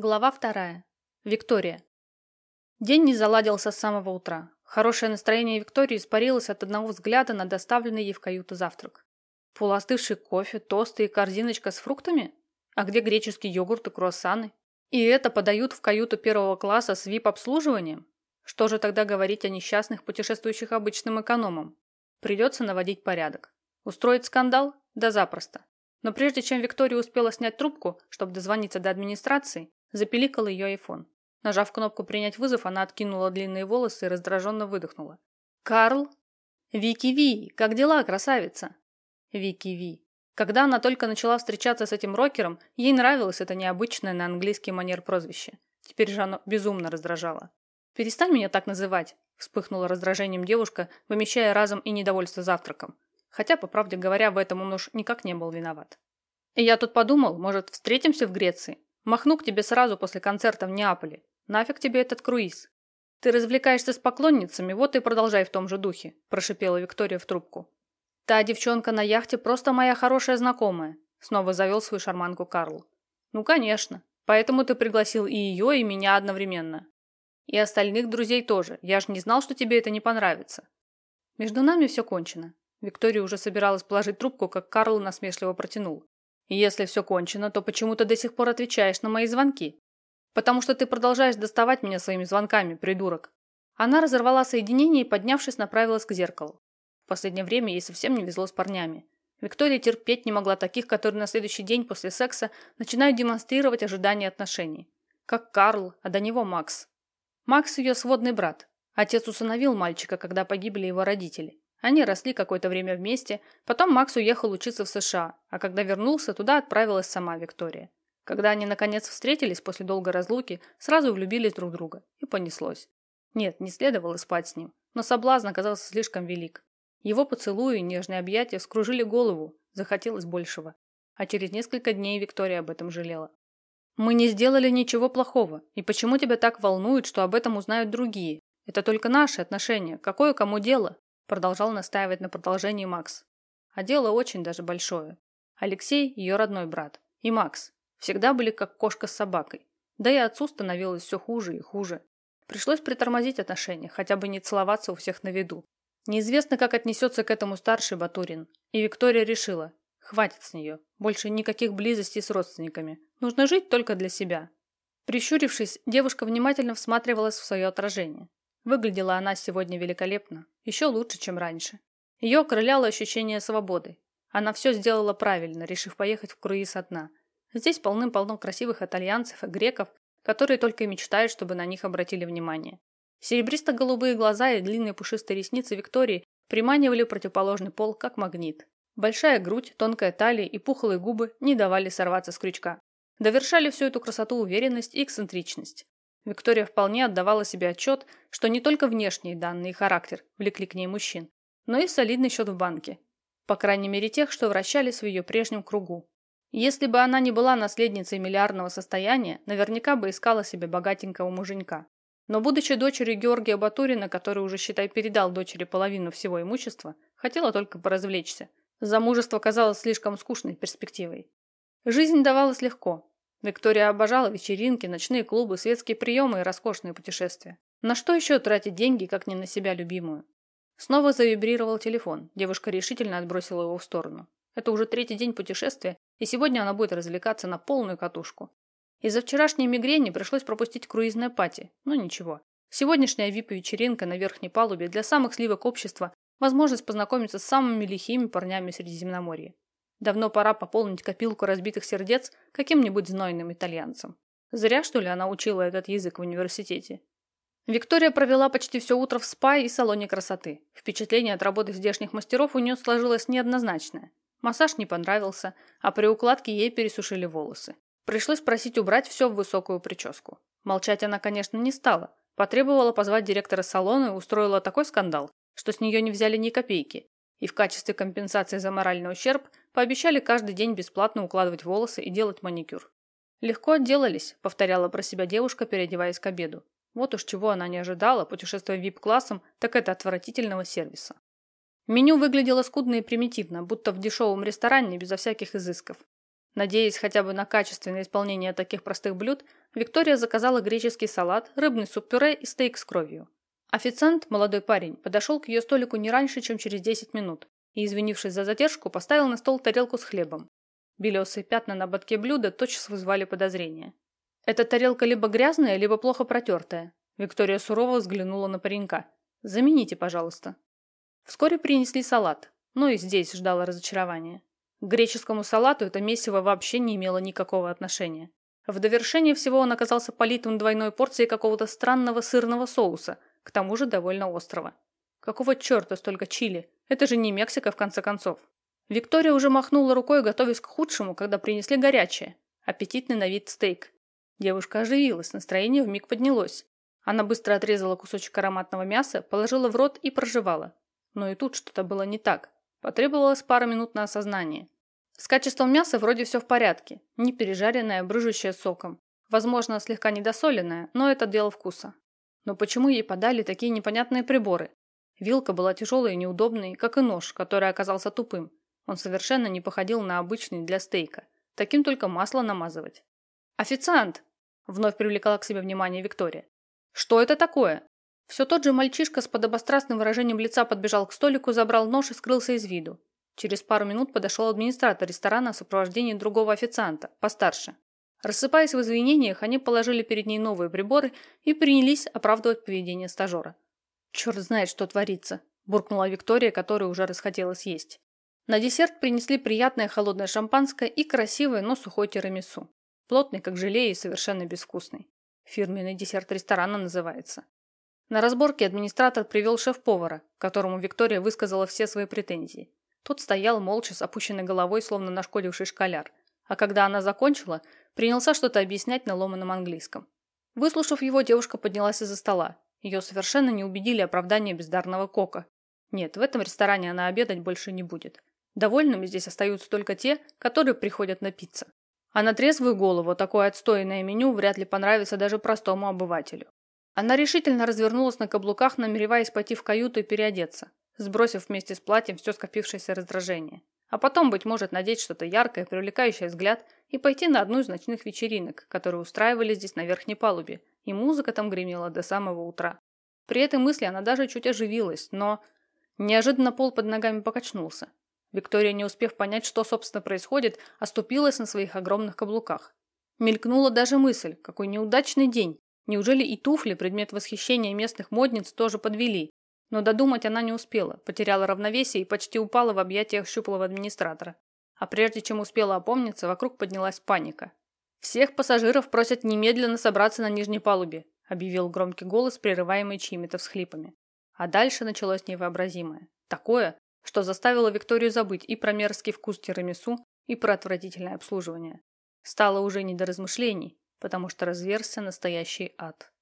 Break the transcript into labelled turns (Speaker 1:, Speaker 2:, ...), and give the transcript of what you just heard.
Speaker 1: Глава вторая. Виктория. День не заладился с самого утра. Хорошее настроение Виктории испарилось от одного взгляда на доставленный ей в каюту завтрак. Полуостывший кофе, тосты и корзиночка с фруктами? А где греческий йогурт и круассаны? И это подают в каюту первого класса с VIP-обслуживанием? Что же тогда говорить о несчастных, путешествующих обычным экономам? Придется наводить порядок. Устроить скандал? Да запросто. Но прежде чем Виктория успела снять трубку, чтобы дозвониться до администрации, Запеликал ее айфон. Нажав кнопку «Принять вызов», она откинула длинные волосы и раздраженно выдохнула. «Карл?» «Вики Ви, как дела, красавица?» Вики Ви. Когда она только начала встречаться с этим рокером, ей нравилось это необычное на английский манер прозвище. Теперь же оно безумно раздражало. «Перестань меня так называть», – вспыхнула раздражением девушка, вымещая разом и недовольство завтраком. Хотя, по правде говоря, в этом он уж никак не был виноват. «Я тут подумал, может, встретимся в Греции? Махну к тебе сразу после концерта в Неаполе. Нафиг тебе этот круиз? Ты развлекаешься с поклонницами, вот и продолжай в том же духе», – прошипела Виктория в трубку. «Та девчонка на яхте просто моя хорошая знакомая», – снова завел свою шарманку Карл. «Ну, конечно. Поэтому ты пригласил и ее, и меня одновременно. И остальных друзей тоже. Я же не знал, что тебе это не понравится». Между нами все кончено. Виктория уже собиралась положить трубку, как Карл насмешливо протянул. Если все кончено, то почему ты до сих пор отвечаешь на мои звонки? Потому что ты продолжаешь доставать меня своими звонками, придурок. Она разорвала соединение и, поднявшись, направилась к зеркалу. В последнее время ей совсем не везло с парнями. Виктория терпеть не могла таких, которые на следующий день после секса начинают демонстрировать ожидание отношений. Как Карл, а до него Макс. Макс ее сводный брат. Отец усыновил мальчика, когда погибли его родители. Они росли какое-то время вместе, потом Макс уехал учиться в США, а когда вернулся, туда отправилась сама Виктория. Когда они наконец встретились после долгой разлуки, сразу влюбились друг в друга, и понеслось. Нет, не следовало спать с ним, но соблазн оказался слишком велик. Его поцелуи и нежные объятия скружили голову, захотелось большего. А через несколько дней Виктория об этом жалела. «Мы не сделали ничего плохого, и почему тебя так волнует, что об этом узнают другие? Это только наши отношения, какое кому дело?» Продолжал настаивать на продолжении Макс. А дело очень даже большое. Алексей – ее родной брат. И Макс. Всегда были как кошка с собакой. Да и отцу становилось все хуже и хуже. Пришлось притормозить отношения, хотя бы не целоваться у всех на виду. Неизвестно, как отнесется к этому старший Батурин. И Виктория решила, хватит с нее, больше никаких близостей с родственниками. Нужно жить только для себя. Прищурившись, девушка внимательно всматривалась в свое отражение. Выглядела она сегодня великолепно, еще лучше, чем раньше. Ее окрыляло ощущение свободы. Она все сделала правильно, решив поехать в круиз одна. Здесь полным-полно красивых итальянцев и греков, которые только и мечтают, чтобы на них обратили внимание. Серебристо-голубые глаза и длинные пушистые ресницы Виктории приманивали противоположный пол, как магнит. Большая грудь, тонкая талия и пухлые губы не давали сорваться с крючка. Довершали всю эту красоту уверенность и эксцентричность. Виктория вполне отдавала себе отчет, что не только внешние данные и характер влекли к ней мужчин, но и солидный счет в банке. По крайней мере тех, что вращались в ее прежнем кругу. Если бы она не была наследницей миллиардного состояния, наверняка бы искала себе богатенького муженька. Но будучи дочерью Георгия Батурина, который уже, считай, передал дочери половину всего имущества, хотела только поразвлечься. Замужество казалось слишком скучной перспективой. Жизнь давалась легко, Виктория обожала вечеринки, ночные клубы, светские приемы и роскошные путешествия. На что еще тратить деньги, как не на себя любимую? Снова завибрировал телефон. Девушка решительно отбросила его в сторону. Это уже третий день путешествия, и сегодня она будет развлекаться на полную катушку. Из-за вчерашней мигрени пришлось пропустить круизное пати, но ничего. Сегодняшняя вип-вечеринка на верхней палубе для самых сливок общества – возможность познакомиться с самыми лихими парнями Средиземноморья. Давно пора пополнить копилку разбитых сердец каким-нибудь знойным итальянцем. Зря, что ли, она учила этот язык в университете. Виктория провела почти все утро в спа и салоне красоты. Впечатление от работы здешних мастеров у нее сложилось неоднозначное. Массаж не понравился, а при укладке ей пересушили волосы. Пришлось просить убрать все в высокую прическу. Молчать она, конечно, не стала. Потребовала позвать директора салона и устроила такой скандал, что с нее не взяли ни копейки и в качестве компенсации за моральный ущерб пообещали каждый день бесплатно укладывать волосы и делать маникюр. «Легко отделались», – повторяла про себя девушка, переодеваясь к обеду. Вот уж чего она не ожидала, путешествуя VIP-классом, так это отвратительного сервиса. Меню выглядело скудно и примитивно, будто в дешевом ресторане безо всяких изысков. Надеясь хотя бы на качественное исполнение таких простых блюд, Виктория заказала греческий салат, рыбный суп-пюре и стейк с кровью. Официант, молодой парень, подошел к ее столику не раньше, чем через 10 минут и, извинившись за задержку, поставил на стол тарелку с хлебом. Белесые пятна на ободке блюда тотчас вызвали подозрения. Эта тарелка либо грязная, либо плохо протертая. Виктория сурово взглянула на паренька. «Замените, пожалуйста». Вскоре принесли салат, но и здесь ждало разочарование. К греческому салату это месиво вообще не имело никакого отношения. В довершение всего он оказался политым двойной порцией какого-то странного сырного соуса, к тому же довольно острого. Какого черта столько чили? Это же не Мексика, в конце концов. Виктория уже махнула рукой, готовясь к худшему, когда принесли горячее. Аппетитный на вид стейк. Девушка оживилась, настроение вмиг поднялось. Она быстро отрезала кусочек ароматного мяса, положила в рот и прожевала. Но и тут что-то было не так. Потребовалось пара минут на осознание. С качеством мяса вроде все в порядке. Не пережаренное, брыжущее соком. Возможно, слегка недосоленное, но это дело вкуса. Но почему ей подали такие непонятные приборы? Вилка была тяжелой и неудобной, как и нож, который оказался тупым. Он совершенно не походил на обычный для стейка. Таким только масло намазывать. «Официант!» – вновь привлекала к себе внимание Виктория. «Что это такое?» Все тот же мальчишка с подобострастным выражением лица подбежал к столику, забрал нож и скрылся из виду. Через пару минут подошел администратор ресторана в сопровождении другого официанта, постарше. Рассыпаясь в извинениях, они положили перед ней новые приборы и принялись оправдывать поведение стажера. «Черт знает, что творится», – буркнула Виктория, которая уже расхотелось есть. На десерт принесли приятное холодное шампанское и красивое, но сухой тирамису. Плотный, как желе, и совершенно безвкусный. Фирменный десерт ресторана называется. На разборке администратор привел шеф-повара, которому Виктория высказала все свои претензии. Тот стоял молча с опущенной головой, словно нашкодивший школяр. А когда она закончила, принялся что-то объяснять на ломаном английском. Выслушав его, девушка поднялась из-за стола. Ее совершенно не убедили оправдания бездарного кока. Нет, в этом ресторане она обедать больше не будет. Довольными здесь остаются только те, которые приходят напиться. А на трезвую голову такое отстойное меню вряд ли понравится даже простому обывателю. Она решительно развернулась на каблуках, намереваясь пойти в каюту и переодеться, сбросив вместе с платьем все скопившееся раздражение. А потом, быть может, надеть что-то яркое, привлекающее взгляд, и пойти на одну из ночных вечеринок, которые устраивали здесь на верхней палубе, и музыка там гремела до самого утра. При этой мысли она даже чуть оживилась, но... Неожиданно пол под ногами покачнулся. Виктория, не успев понять, что, собственно, происходит, оступилась на своих огромных каблуках. Мелькнула даже мысль, какой неудачный день, Неужели и туфли, предмет восхищения местных модниц, тоже подвели? Но додумать она не успела, потеряла равновесие и почти упала в объятиях щуплого администратора. А прежде чем успела опомниться, вокруг поднялась паника. «Всех пассажиров просят немедленно собраться на нижней палубе», объявил громкий голос, прерываемый чьими-то всхлипами. А дальше началось невообразимое. Такое, что заставило Викторию забыть и про мерзкий вкус тирамису, и про отвратительное обслуживание. Стало уже не до размышлений, потому что разверзся настоящий ад.